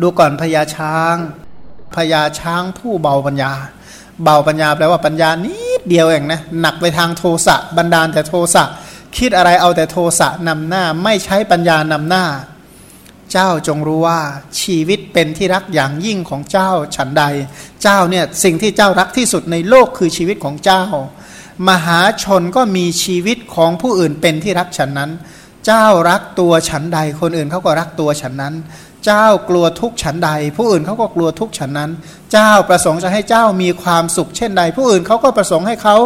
ดูก่อนพญาช้างพญาช้างผู้เบาปัญญา เบาปัญญาแปลว่าปัญญานิดเดียวเองนะหนักไปทางโทสะบันดาลแต่โทสะคิดอะไรเอาแต่โทสะนำหน้าไม่ใช้ปัญญานำหน้า เจ้าจงรู้ว่าชีวิตเป็นที่รักอย่างยิ่งของเจ้าฉันใด เจ้าเนี่ยสิ่งที่เจ้ารักที่สุดในโลกคือชีวิตของเจ้า มหาชนก็มีชีวิตของผู้อื่นเป็นที่รักฉันนั้น เจ้ารักตัวฉันใดคนอื่นเขาก็รักตัวฉันนั้น เจ้ากลัวทุกฉันใด ผู้อื่นเขาก็กลัวทุกฉันนั้น เจ้าประสงค์จะให้เจ้ามีความสุขเช่นใด ผู้อื่นเขาก็ประสงค์ให้เขา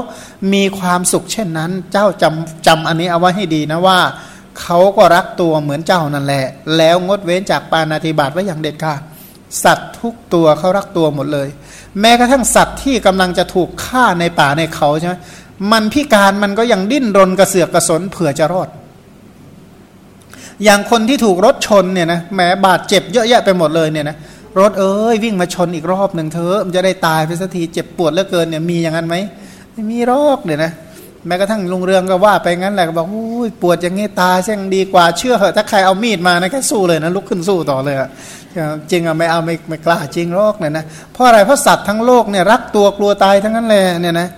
มีความสุขเช่นนั้น เจ้าจำจำอันนี้เอาไว้ให้ดีนะว่าเขาก็รักตัวเหมือนเจ้านั่นแหละ แล้วงดเว้นจากปานาติบาตไว้อย่างเด็ดขาดสัตว์ทุกตัวเขารักตัวหมดเลย แม้กระทั่งสัตว์ที่กำลังจะถูกฆ่าในป่าในเขาใช่ไหมมันพิการมันก็ยังดิ้นรนกระเสือกกระสนเผื่อจะรอด อย่างคนที่ถูกรถชนเนี่ยนะแหมบาดเจ็บเยอะแยะไปหมดเลยเนี่ยนะรถเอ้ยวิ่งมาชนอีกรอบหนึ่งเธอมันจะได้ตายไปสักทีเจ็บปวดเหลือเกินเนี่ยมีอย่างนั้นไหมไม่มีรอกเนี่ยนะแม้กระทั่งลุงเรืองก็ว่าไปงั้นแหละก็บอกอุ้ยปวดอย่างงี้ตายช่างดีกว่าเชื่อเหอะถ้าใครเอามีดมานะแค่สู้เลยนะลุกขึ้นสู้ต่อเลยอะจริงอะไม่เอาไม่ไม่กล้าจริงรอกเนี่ยนะเพราะอะไรเพราะสัตว์ทั้งโลกเนี่ยรักตัวกลัวตายทั้งนั้นเลยเนี่ยนะ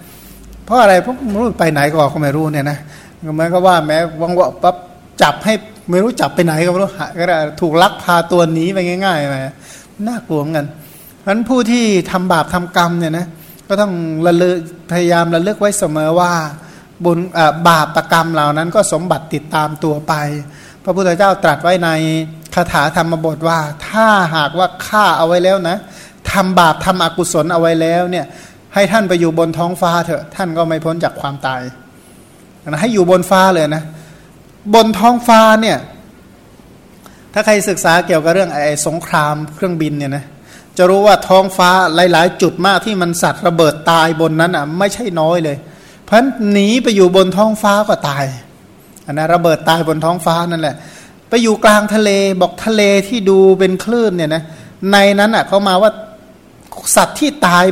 เพราะอะไรเพราะไม่รู้ไปไหนก็ไม่รู้เนี่ยนะแม้ก็ว่าแม้วังว่าปั๊บจับให้ ไม่รู้จับไปไหนก็ไม่รู้ก็ได้ถูกลักพาตัวหนีไปง่ายๆไปน่ากลัวเหมือนกันเพราะฉะนั้นผู้ที่ทำบาปทำกรรมเนี่ยนะก็ต้องระลึกพยายามระลึกไว้เสมอว่าบุญบาปประกรรมเหล่านั้นก็สมบัติติดตามตัวไป พระพุทธเจ้าตรัสไว้ในคาถาธรรมบทว่า ถ้าหากว่าฆ่าเอาไว้แล้วนะทำบาปทำอกุศลเอาไว้แล้วเนี่ยให้ท่านไปอยู่บนท้องฟ้าเถอะท่านก็ไม่พ้นจากความตายนะให้อยู่บนฟ้าเลยนะ บนท้องฟ้าเนี่ย ถ้าใครศึกษาเกี่ยวกับเรื่องไอ้สงครามเครื่องบินเนี่ยนะจะรู้ว่าท้องฟ้าหลาย ๆ จุดมากที่มันสัตว์ระเบิดตายบนนั้นอะไม่ใช่น้อยเลย เพราะหนีไปอยู่บนท้องฟ้าก็ตายอันนะระเบิดตายบนท้องฟ้านั่นแหละ ไปอยู่กลางทะเลบอกทะเลที่ดูเป็นคลื่นเนี่ยนะในนั้นอะเขามาว่าสัตว์ที่ตาย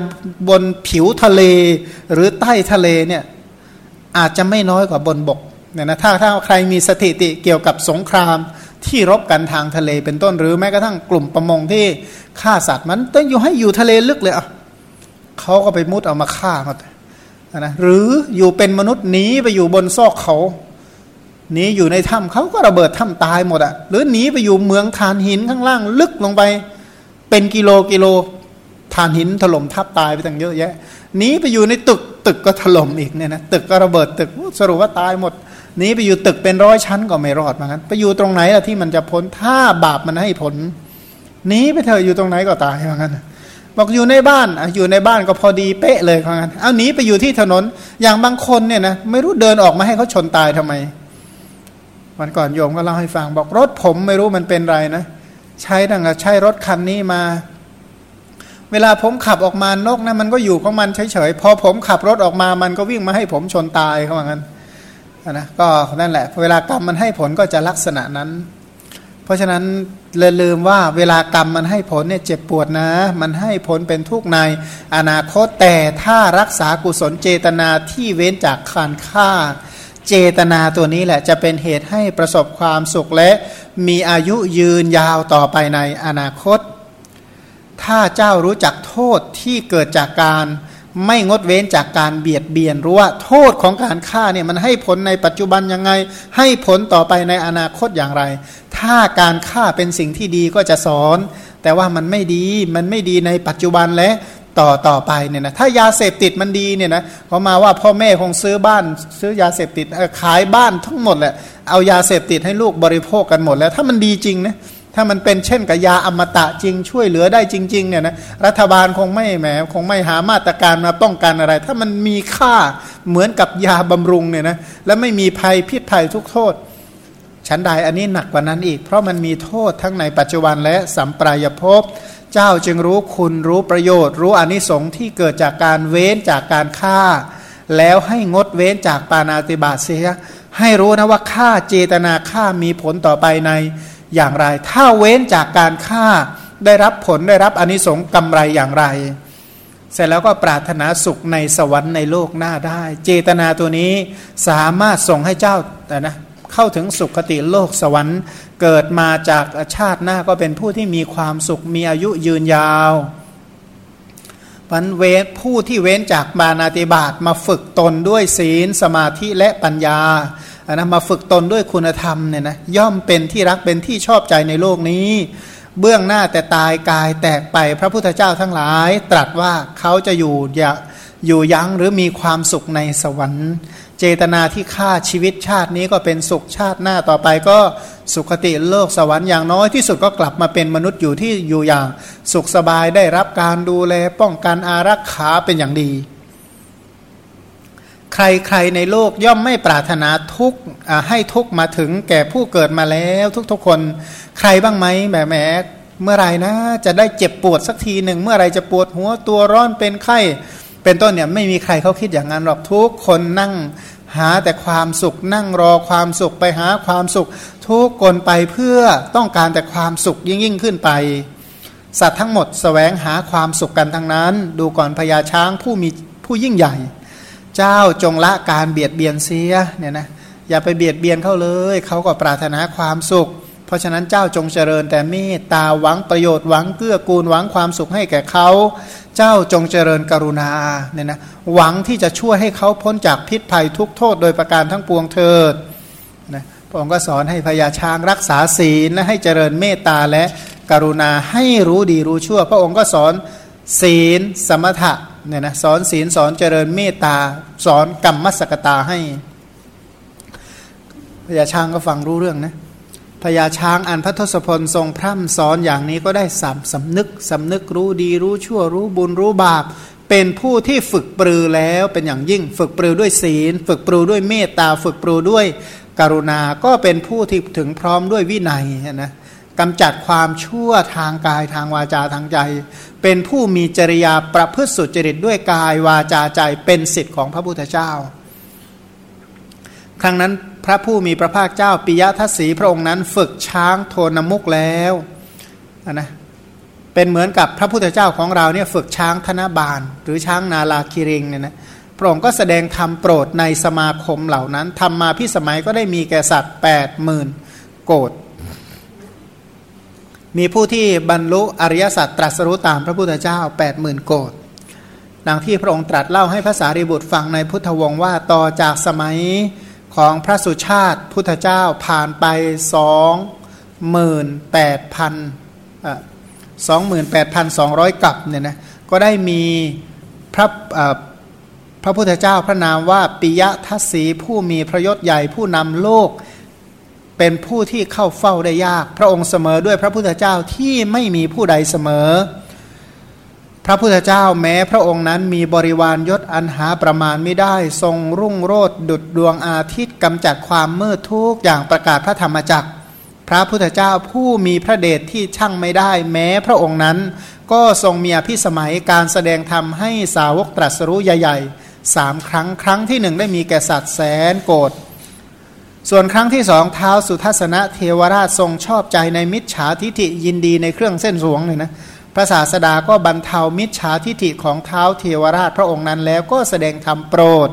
บนผิวทะเลหรือใต้ทะเลเนี่ยอาจจะไม่น้อยกว่าบนบก เนี่ยนะถ้าถ้าใครมีสถิติเกี่ยวกับสงครามที่รบกันทางทะเลเป็นต้นหรือแม้กระทั่งกลุ่มประมงที่ฆ่าสัตว์มันต้องอยู่ให้อยู่ทะเลลึกเลยอะเขาก็ไปมุดเอามาฆ่าหมดนะหรืออยู่เป็นมนุษย์หนีไปอยู่บนซอกเขาหนีอยู่ในถ้ำเขาก็ระเบิดถ้ำตายหมดอะหรือหนีไปอยู่เมืองฐานหินข้างล่างลึกลงไป เป็นกิโลกิโลฐานหินถล่มทับตายไปตั้งเยอะแยะหนีไปอยู่ในตึกตึกก็ถล่มอีกเนี่ยนะตึกก็ระเบิดตึกสรุปว่าตายหมด นีไปอยู่ตึกเป็นร้อยชั้นก็ไม่รอดเหมือนกันไปอยู่ตรงไหนล่ะที่มันจะพ้นถ้าบาปมันให้ผลหนีไปเถอะอยู่ตรงไหนก็ตายเหมือนกันบอกอยู่ในบ้านอยู่ในบ้านก็พอดีเป๊ะเลยเขางั้นเอาหนีไปอยู่ที่ถนนอย่างบางคนเนี่ยนะไม่รู้เดินออกมาให้เขาชนตายทำไมวันก่อนโยมก็เล่าให้ฟังบอกรถผมไม่รู้มันเป็นไรนะใช้ดังใช้รถคันนี้มา เวลาผมขับออกมานกนะมันก็อยู่ของมันเฉยๆพอผมขับรถออกมามันก็วิ่งมาให้ผมชนตายเขาว่างั้น นะก็นั่นแหละเวลากรรมมันให้ผลก็จะลักษณะนั้น เพราะฉะนั้นเลยลืมว่าเวลากรรมมันให้ผลเนี่ยเจ็บปวดนะ มันให้ผลเป็นทุกข์ในอนาคตแต่ถ้ารักษากุศลเจตนาที่เว้นจากคานฆ่า เจตนาตัวนี้แหละจะเป็นเหตุให้ประสบความสุขและมีอายุยืนยาวต่อไปในอนาคต ถ้าเจ้ารู้จักโทษที่เกิดจากการ ไม่งดเว้นจากการเบียดเบียนรู้ว่าโทษของการฆ่าเนี่ยมันให้ผลในปัจจุบันยังไง ให้ผลต่อไปในอนาคตอย่างไร ถ้าการฆ่าเป็นสิ่งที่ดีก็จะสอน แต่ว่ามันไม่ดีมันไม่ดีในปัจจุบันและต่อต่อไปเนี่ยนะถ้ายาเสพติดมันดีเนี่ยนะเขามาว่าพ่อแม่คงซื้อบ้าน ซื้อยาเสพติดขายบ้านทั้งหมดแหละเอายาเสพติดให้ลูกบริโภคกันหมดแล้ว ถ้ามันดีจริงนะ ถ้ามันเป็นเช่นกับยาอมตะจริง ช่วยเหลือได้จริงๆเนี่ยนะรัฐบาลคงไม่แหมคงไม่หามาตรการมาป้องกันอะไร ถ้ามันมีค่าเหมือนกับยาบำรุงเนี่ยนะแล้วไม่มีภัยพิษภัยทุกโทษชั้นใดอันนี้หนักกว่านั้นอีก เพราะมันมีโทษทั้งในปัจจุบันและสัมปรายภพ เจ้าจึงรู้คุณรู้ประโยชน์ รู้อนิสงส์ที่เกิดจากการเว้นจากการฆ่า แล้วให้งดเว้นจากปานาติบาเสียให้รู้นะว่าฆ่าเจตนาฆ่ามีผลต่อไปใน อย่างไร ถ้าเว้นจากการฆ่าได้รับผลได้รับอนิสงส์กำไรอย่างไร เสร็จแล้วก็ปรารถนาสุขในสวรรค์ในโลกหน้าได้ เจตนาตัวนี้สามารถส่งให้เจ้าแต่นะเข้าถึงสุขคติโลกสวรรค์ เกิดมาจากชาติหน้าก็เป็นผู้ที่มีความสุขมีอายุยืนยาวพันเวทผู้ที่เว้นจากบานาติบาตมาฝึกตนด้วยศีลสมาธิและปัญญา นะมาฝึกตนด้วยคุณธรรมเนี่ยนะย่อมเป็นที่รักเป็นที่ชอบใจในโลกนี้ เบื้องหน้าแต่ตายกายแตกไปพระพุทธเจ้าทั้งหลาย ตรัสว่าเขาจะอยู่อย่าอยู่ยั้งหรือมีความสุขในสวรรค์ เจตนาที่ฆ่าชีวิตชาตินี้ก็เป็นสุขชาติหน้าต่อไปก็สุขติโลกสวรรค์อย่างน้อยที่สุดก็กลับมาเป็นมนุษย์อยู่ที่อยู่อย่างสุขสบายได้รับการดูแลป้องกันอารักขาเป็นอย่างดี ใครๆในโลกย่อมไม่ปรารถนาทุกให้ทุกมาถึงแก่ผู้เกิดมาแล้วทุกๆคน ใครบ้างไหมแหมแหมเมื่อไรนะจะได้เจ็บปวดสักทีหนึ่งเมื่อไรจะปวดหัวตัวร้อนเป็นไข้ เป็นต้นเนี่ยไม่มีใครเขาคิดอย่างนั้นหรอกทุกคนนั่งหาแต่ความสุขนั่งรอความสุขไปหาความสุข ทุกคนไปเพื่อต้องการแต่ความสุขยิ่งยิ่งขึ้นไป สัตว์ทั้งหมดสแสวงหาความสุขกันทั้งนั้น ดูก่อนพญาช้างผู้มีผู้ยิ่งใหญ่ เจ้าจงละการเบียดเบียนเสียเนี่ยนะอย่าไปเบียดเบียนเขาเลย เขาก็ปรารถนาความสุข เพราะฉะนั้นเจ้าจงเจริญแต่เมตตาหวังประโยชน์หวังเกื้อกูลหวังความสุขให้แก่เขา เจ้าจงเจริญกรุณาเนี่ยนะหวังที่จะช่วยให้เขาพ้นจากพิษภัยทุกโทษโดยประการทั้งปวงเถิดนะพระองค์ก็สอนให้พญาช้างรักษาศีลและให้เจริญเมตตาและกรุณาให้รู้ดีรู้ชั่ว พระองค์ก็สอนศีล สมถะ เนี่ยนะสอนศีลสอนเจริญเมตตา สอนกรรมมสกตาให้พญาช้างก็ฟังรู้เรื่องนะพญาช้างอันพระทศพลทรงพร่ำสอนอย่างนี้ก็ได้สามสำนึกสำนึกรู้ดีรู้ชั่วรู้บุญรู้บาป เป็นผู้ที่ฝึกปรือแล้วเป็นอย่างยิ่งฝึกปรือด้วยศีล ฝึกปรือด้วยเมตตา ฝึกปรือด้วยกรุณา ก็เป็นผู้ที่ถึงพร้อมด้วยวินัยนะกำจัดความชั่วทางกายทางวาจาทางใจ เป็นผู้มีจริยาประพฤติสุจริตด้วยกายวาจาใจเป็นสิทธิ์ของพระพุทธเจ้า ครั้งนั้นพระผู้มีพระภาคเจ้าปิยทัศสีพระองค์นั้น ฝึกช้างโทนมุกแล้วนะเป็นเหมือนกับพระพุทธเจ้าของเราเนี่ยฝึกช้างธนบาล หรือช้างนาลาคิริงเนี่ยนะพระองค์ก็แสดงธรรมโปรดในสมาคมเหล่านั้นทำมาพิสมัยก็ได้มีแก่สัตว์แปดหมื่นโกด มีผู้ที่บรรลุอริยสัจตรัสรู้ตามพระพุทธเจ้าแปดหมื่นโกดดังที่พระองค์ตรัสเล่าให้ภาษาริบุตรฟังในพุทธวงศ์ว่าต่อจากสมัยของพระสุชาติพุทธเจ้าผ่านไปสองหมื่นแปดพันสองหมื่นแปดพันสองร้อยกับเนี่ยนะก็ได้มีพระพระพุทธเจ้าพระนามว่าปิยทัศสีผู้มีพระยศใหญ่ผู้นำโลก เป็นผู้ที่เข้าเฝ้าได้ยาก พระองค์เสมอด้วยพระพุทธเจ้าที่ไม่มีผู้ใดเสมอ พระพุทธเจ้าแม้พระองค์นั้นมีบริวารยศอันหาประมาณไม่ได้ ทรงรุ่งโรดดุดดวงอาทิตย์กำจัดความมืดทุกอย่างประกาศพระธรรมจักร พระพุทธเจ้าผู้มีพระเดชที่ช่างไม่ได้ แม้พระองค์นั้น ก็ทรงมีอภิสมัยการแสดงธรรมให้สาวกตรัสรู้ใหญ่ๆสามครั้งครั้งที่หนึ่งได้มีแก่สัตว์แสนโกรธ ส่วนครั้งที่สองเท้าสุทัศนะเทวราชทรงชอบใจในมิจฉาทิฐิยินดีในเครื่องเส้นสวงเลยนะพระศาสดาก็บรรเทามิจฉาทิฐิของเท้าเทวราชพระองค์นั้นแล้วก็แสดงธรรมโปรด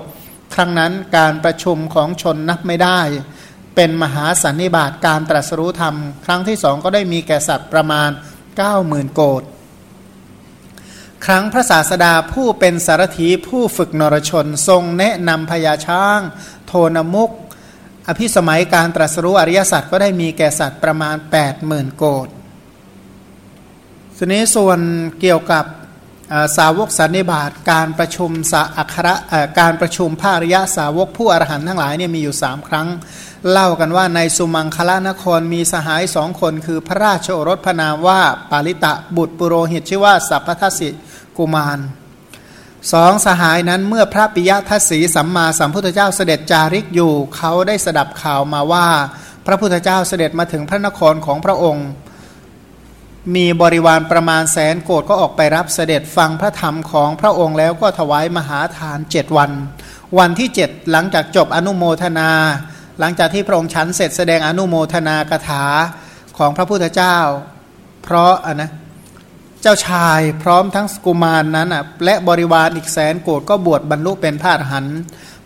ครั้งนั้นการประชุมของชนนับไม่ได้ เป็นมหาสันนิบาตการตรัสรู้ธรรม ครั้งที่สองก็ได้มีแก่สัตว์ประมาณ 90,000 โกดครั้งพระศาสดาผู้เป็นสารถีผู้ฝึกนรชนทรงแนะนำพญาช้าง โทนมุก อภิสมัยการตรัสรู้อริยสัจก็ได้มีแก่สัตว์ประมาณ 80,000 โกดทีนี้ส่วนเกี่ยวกับสาวกสันนิบาตการประชุมสาอัคระการประชุมภาริยะสาวกผู้อรหันต์ทั้งหลายเนี่ยมีอยู่สามครั้ง เล่ากันว่าในสุมังคลานครมีสหายสองคนคือพระราชโอรสพนามว่าปาลิตะบุตรปุโรหิตชื่อว่าสัพพทัสิกุมาร สองสหายนั้นเมื่อพระปิยทัศสีสัมมาสัมพุทธเจ้าเสด็จจาริกอยู่ เขาได้สดับข่าวมาว่า พระพุทธเจ้าเสด็จมาถึงพระนครของพระองค์ มีบริวารประมาณแสนโกดก็ออกไปรับเสด็จฟังพระธรรมของพระองค์แล้วก็ถวายมหาทานเจ็ดวัน วันที่เจ็ดหลังจากจบอนุโมทนา หลังจากที่พระองค์ฉันเสร็จแสดงอนุโมทนากถาของพระพุทธเจ้า เพราะอะนะ เจ้าชายพร้อมทั้งสกุมารนนั้นอะและบริวารอีกแสนโกดก็บวชบรรลุเป็นพระอรหันต์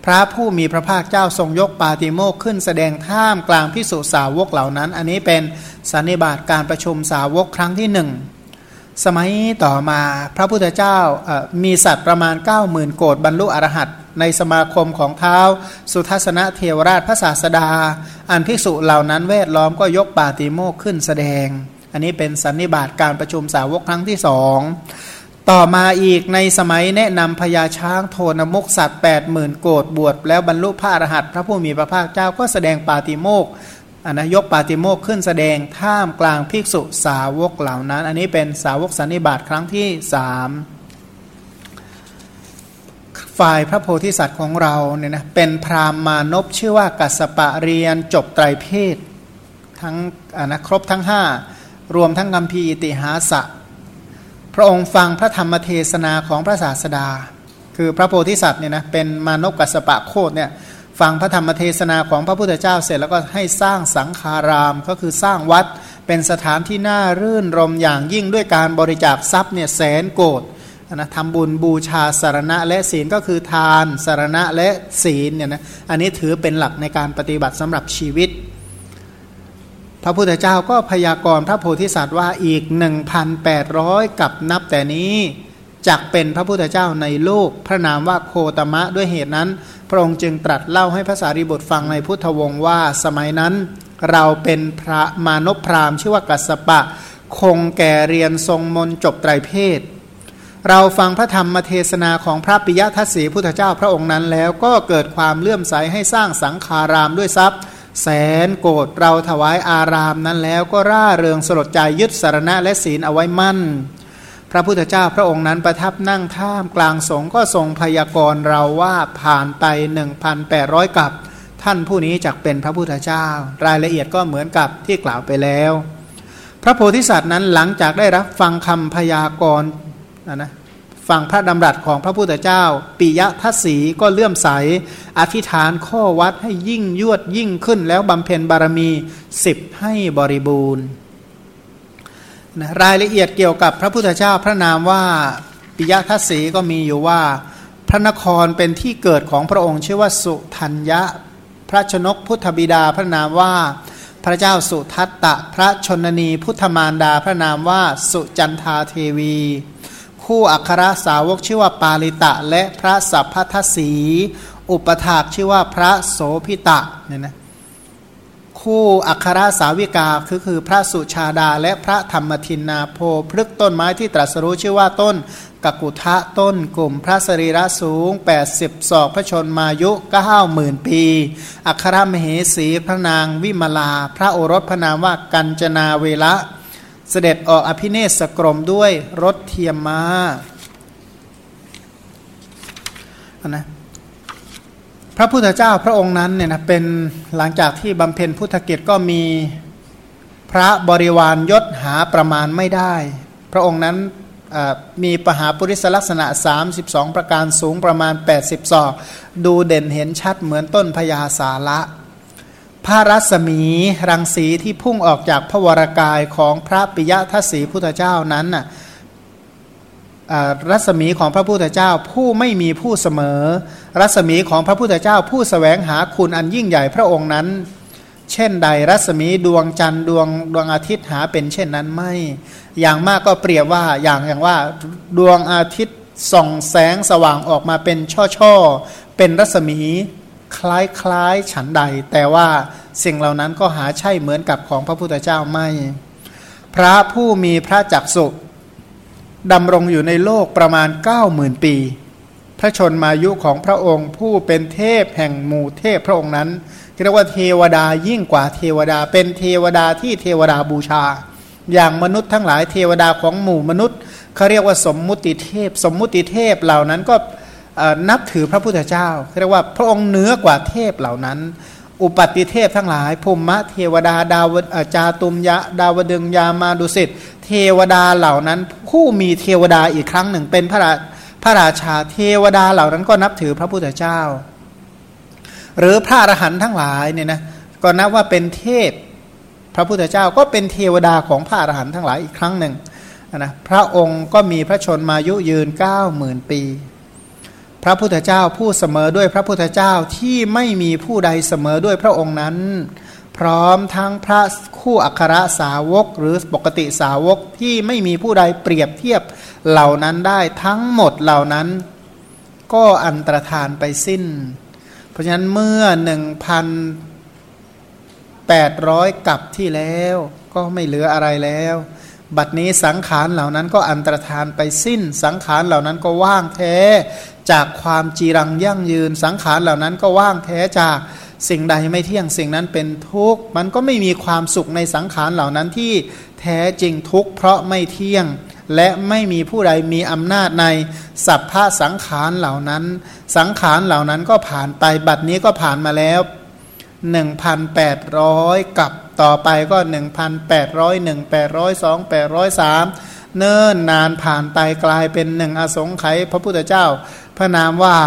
พระผู้มีพระภาคเจ้าทรงยกปาติโมกขึ้นแสดงท่ามกลางพิสุสาวกเหล่านั้น อันนี้เป็นสันนิบาตการประชุมสาวกครั้งที่หนึ่งสมัยต่อมาพระพุทธเจ้ามีสัตว์ประมาณ 90,000 โกดบรรลุอรหัตในสมาคมของเท้า สุทัศนเทวราชพระศาสดา อันภิกษุเหล่านั้นแวดล้อมก็ยกปาติโมกขึ้นแสดง อันนี้เป็นสันนิบาตการประชุมสาวกครั้งที่สองต่อมาอีกในสมัยแนะนำพญาช้างโทนมุกสัตว์8 0,000โกดบวชแล้วบรรลุพระอรหัตพระผู้มีพระภาคเจ้าก็แสดงปาติโมกอันนะยกปาติโมกขึ้นแสดงท่ามกลางภิกษุสาวกเหล่านั้น อันนี้เป็นสาวกสันนิบาตครั้งที่สามฝ่ายพระโพธิสัตว์ของเราเนี่ยนะเป็นพรามมานพชื่อว่ากัสปะเรียนจบไตรเพศทั้งอนะครบทั้งห้า รวมทั้งกัมพีติหาสะ พระองค์ฟังพระธรรมเทศนาของพระศาสดา คือพระโพธิสัตว์เนี่ยนะเป็นมานพกัสปะโคดเนี่ยฟังพระธรรมเทศนาของพระพุทธเจ้าเสร็จแล้วก็ให้สร้างสังฆารามก็คือสร้างวัดเป็นสถานที่น่ารื่นรมอย่างยิ่งด้วยการบริจาคทรัพย์เนี่ยแสนโกดนะทำบุญบูชาสารณะและศีลก็คือทานสารณะและศีลเนี่ยนะอันนี้ถือเป็นหลักในการปฏิบัติสำหรับชีวิต พระพุทธเจ้าก็พยากรณ์พระโพธิสัตว์ว่าอีก 1,800 กับนับแต่นี้จักเป็นพระพุทธเจ้าในโลก พระนามว่าโคตมะด้วยเหตุนั้น พระองค์จึงตรัสเล่าให้พระสารีบุตรฟังในพุทธวงศ์ว่าสมัยนั้น เราเป็นพระมานพพรามชื่อว่ากัสปะ คงแก่เรียนทรงมนจบไตรเพศ เราฟังพระธรรมเทศนาของพระปิยทัศสีพุทธเจ้าพระองค์นั้นแล้วก็เกิดความเลื่อมใสให้สร้างสังขารามด้วยทรัพย์ แสนโกรธเราถวายอารามนั้นแล้วก็ร่าเริงสลดใจยึดสารณะและศีลเอาไว้มั่น พระพุทธเจ้าพระองค์นั้นประทับนั่งท่ามกลางสงก็ทรงพยากรณ์เราว่าผ่านไป 1,800 กับ ท่านผู้นี้จักเป็นพระพุทธเจ้า รายละเอียดก็เหมือนกับที่กล่าวไปแล้ว พระโพธิสัตว์นั้นหลังจากได้รับฟังคำพยากรณ์นะ ฟังพระดำรัสของพระพุทธเจ้า ปิยทัศีก็เลื่อมใส อธิษฐานข้อวัดให้ยิ่งยวดยิ่งขึ้นแล้วบำเพ็ญบารมีสิบให้บริบูรณ์นะรายละเอียดเกี่ยวกับพระพุทธเจ้าพระนามว่าปิยทัศีก็มีอยู่ว่า พระนครเป็นที่เกิดของพระองค์ชื่อว่าสุทัญญะ พระชนกพุทธบิดาพระนามว่าพระเจ้าสุทัตตะ พระชนนีพุทธมารดาพระนามว่าสุจันทาเทวี คู่อัครสาวกชื่อว่าปาลิตะ และพระสัพพทศีอุปถากชื่อว่าพระโสพิตะเนี่ยนะคู่อัครสาวิกาคือคือพระสุชาดา และพระธรรมทินนาโพพฤกต้นไม้ที่ตรัสรู้ชื่อว่าต้นกกุทะต้นกลุ่มพระสรีระสูง 80ศอกพระชนมายุ9หมื่นปี อัครมเหสีพระนางวิมลา พระโอรสพระนามว่ากัญจนาเวละ เสด็จออกอภิเนศกรมด้วยรถเทียมมานะพระพุทธเจ้าพระองค์นั้นเนี่ยนะเป็นหลังจากที่บำเพ็ญพุทธกิจก็มีพระบริวารยศหาประมาณไม่ได้ พระองค์นั้นมีปหาปุริสลักษณะ 32 ประการสูงประมาณ 80 ศอก ดูเด่นเห็นชัดเหมือนต้นพญาสาละ ระรัศมีรังสีที่พุ่งออกจากพระวรากายของพระปิยทัศสีพุทธเจ้านั้นน่ะรัศมีของพระพุทธเจ้าผู้ไม่มีผู้เสมอ รัศมีของพระพุทธเจ้าผู้สแสวงหาคุณอันยิ่งใหญ่พระองค์นั้น เช่นใดรัศมีดวงจันทร์ดวงดวงอาทิตย์หาเป็นเช่นนั้นไม่ อย่างมากก็เปรียบว่าอย่างอย่างว่าดวงอาทิตย์ส่องแสงสว่างออกมาเป็นช่อๆเป็นรัศมีคล้ายๆฉันใด แต่ว่า สิ่งเหล่านั้นก็หาใช่เหมือนกับของพระพุทธเจ้าไม่ พระผู้มีพระจักสุดำรงอยู่ในโลกประมาณ9มื่นปี พระชนมายุของพระองค์ผู้เป็นเทพแห่งหมู่เทพพระองค์นั้นเรียกว่าเทวดายิ่งกว่าเทวดา เป็นเทวดาที่เทวดาบูชา อย่างมนุษย์ทั้งหลายเทวดาของหมู่มนุษย์เขาเรียกว่าสมมุติเทพ สมมุติเทพเหล่านั้นก็นับถือพระพุทธเจ้าเรียกว่าพระองค์เหนือกว่าเทพเหล่านั้น อุปติเทพทั้งหลายภูมิเทวดาดาวจาตุมยะดาวดึงยามาดุสิตเทวดาเหล่านั้น ผู้มีเทวดาอีกครั้งหนึ่งเป็นพระราพระราชาเทวดาเหล่านั้นก็นับถือพระพุทธเจ้า หรือพระอรหันต์ทั้งหลายเนี่ยนะก็นับว่าเป็นเทพพระพุทธเจ้าก็เป็นเทวดาของพระอรหันต์ทั้งหลายอีกครั้งหนึ่งนะพระองค์ก็มีพระชนมายุยืนเก้าหมื่นปี พระพุทธเจ้าผู้เสมอด้วยพระพุทธเจ้าที่ไม่มีผู้ใดเสมอด้วยพระองค์นั้น พร้อมทั้งพระคู่อัครสาวกหรือปกติสาวกที่ไม่มีผู้ใดเปรียบเทียบเหล่านั้นได้ทั้งหมดเหล่านั้น ก็อันตรธานไปสิ้น เพราะฉะนั้นเมื่อหนึ่งพันแปดร้อยกับที่แล้วก็ไม่เหลืออะไรแล้ว บัดนี้สังขารเหล่านั้นก็อันตรธานไปสิ้น สังขารเหล่านั้นก็ว่างแท้ จากความจีรังยั่งยืนสังขารเหล่านั้นก็ว่างแท้จากสิ่งใดไม่เที่ยงสิ่งนั้นเป็นทุกข์มันก็ไม่มีความสุขในสังขารเหล่านั้นที่แท้จริงทุกข์เพราะไม่เที่ยง และไม่มีผู้ใดมีอำนาจในสัพพะสังขารเหล่านั้น สังขารเหล่านั้นก็ผ่านไปบัดนี้ก็ผ่านมาแล้ว 1,800 กับต่อไปก็ 1,801 802 803เนิ่นนานผ่านไปกลายเป็นหนึ่งอสงไขยพระพุทธเจ้า พระนามว่า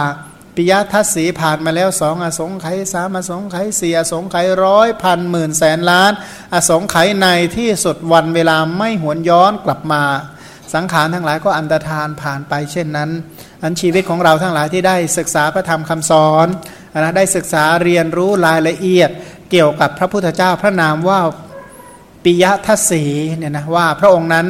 ปิยทัศสีผ่านมาแล้วสองอสงไขยสามอสงไขยสี่อสงไขยร้อยพันหมื่นแสนล้าน อสงไขยในที่สุดวันเวลาไม่หวนย้อนกลับมา สังขารทั้งหลายก็อันตรธานผ่านไปเช่นนั้น อันชีวิตของเราทั้งหลายที่ได้ศึกษาพระธรรมคำสอนนะได้ศึกษาเรียนรู้รายละเอียด เกี่ยวกับพระพุทธเจ้าพระนามว่า ปิยทัศสีเนี่ยนะว่าพระองค์นั้น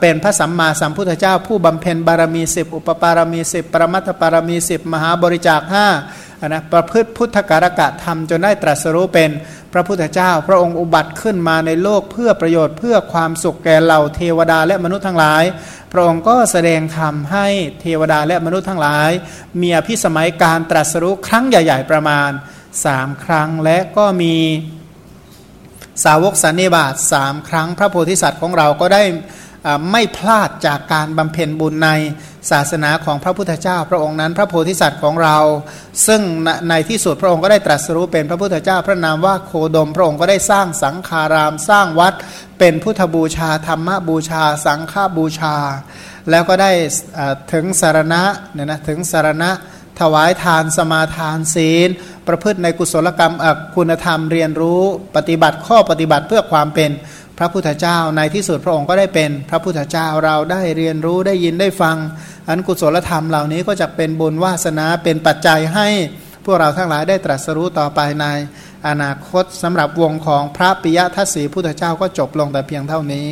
เป็นพระสัมมาสัมพุทธเจ้า ผู้บำเพ็ญบารมีสิบอุปปารมีสิบปรมัตถปารมีสิบมหาบริจาคห้านะประพฤติพุทธการกะธรรมจนได้ตรัสรู้เป็นพระพุทธเจ้า พระองค์อุบัติขึ้นมาในโลกเพื่อประโยชน์เพื่อความสุขแก่เหล่าเทวดาและมนุษย์ทั้งหลาย พระองค์ก็แสดงธรรมให้เทวดาและมนุษย์ทั้งหลาย มีอภิสมัยการตรัสรู้ครั้งใหญ่ ๆ ประมาณสามครั้งและก็มี สาวกสันนิบาตสามครั้งพระโพธิสัตว์ของเราก็ได้ไม่พลาดจากการบำเพ็ญบุญในศาสนาของพระพุทธเจ้า พระองค์นั้นพระโพธิสัตว์ของเรา ซึ่งในที่สุดพระองค์ก็ได้ตรัสรู้เป็นพระพุทธเจ้า พระนามว่าโคดม พระองค์ก็ได้สร้างสังฆาราม สร้างวัด เป็นพุทธบูชา ธรรมบูชา สังฆบูชา แล้วก็ได้ถึงสารณะเนี่ยนะถึงสารณะถวายทานสมาทานศีล ประพฤติในกุศลกรรมคุณธรรมเรียนรู้ปฏิบัติข้อปฏิบัติเพื่อความเป็นพระพุทธเจ้าในที่สุดพระองค์ก็ได้เป็น พระพุทธเจ้าเราได้เรียนรู้ได้ยินได้ฟัง อันกุศลธรรมเหล่านี้ก็จะเป็นบุญวาสนาเป็นปัจจัยให้พวกเราทั้งหลายได้ตรัสรู้ต่อไปในอนาคตสำหรับวงของพระปิยทัศสีพุทธเจ้าก็จบลงแต่เพียงเท่านี้